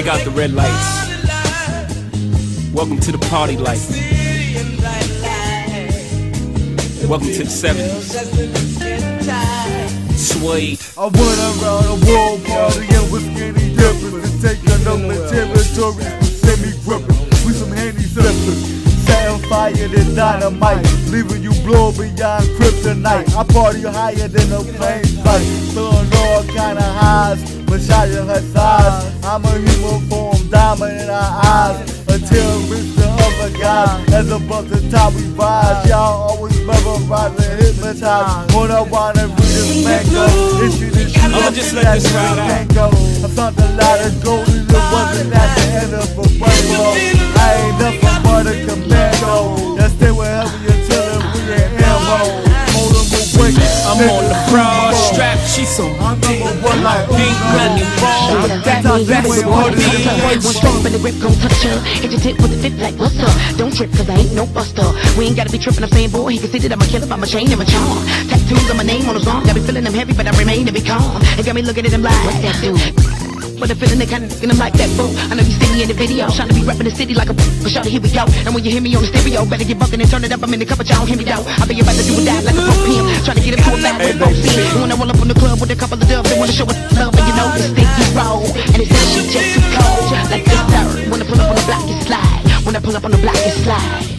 break out the red lights. Welcome to the party life. Welcome to the 70s. Suede. I went around the world partying with skinny dippers and taking over territories with semi grippers. We some handy slippers. Setting fire to dynamite, leaving you blow beyond kryptonite. I party higher than a plane flight, throwing all kind of highs, massaging her thighs. I'm a human form, diamond in her eyes. Until we reach the other guys, as above the top we rise. Y'all always memorize and hypnotize. When I wanna read this mango, issue this shit. I'ma just let this ride out. I'm on the broad strap, she's so I'm number one like pink, running raw. That means that was more than One strong, but the grip gon' touch her. Hit your tip with the fit like what's up? Don't trip, cause I ain't no buster. We ain't gotta be tripping, I'm saying, boy, he can see that I'm a killer by my chain and my charm. Tattoos of my name on his arm, got me feeling them heavy, but I remain to be calm. It got me looking at him like, what's that do? But the feeling they kinda and I'm like that fool. I know you see me in the video, trying to be repping the city like a but shout here we go. And when you hear me on the stereo, better get bucking and turn it up. I'm in the cup, but y'all don't hear me though. I be about to do a dive like a pro pimp, trying to get him to a bad way, see. When I roll up on the club with a couple of dubs, they wanna show us love, and you know it's sticky roll. And it's that shit just too cold, like this dirt. When I pull up on the block, it slide. When I pull up on the block, it slide.